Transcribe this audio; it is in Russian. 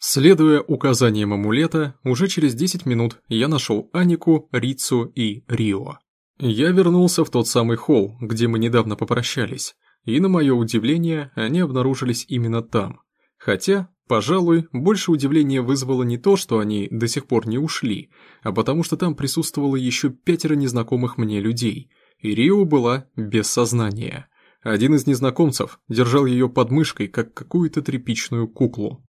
Следуя указаниям амулета, уже через 10 минут я нашел Анику, Рицу и Рио. Я вернулся в тот самый холл, где мы недавно попрощались, и на мое удивление, они обнаружились именно там. Хотя, пожалуй, больше удивления вызвало не то, что они до сих пор не ушли, а потому что там присутствовало еще пятеро незнакомых мне людей, и Рио была без сознания. Один из незнакомцев держал ее под мышкой, как какую-то тряпичную куклу.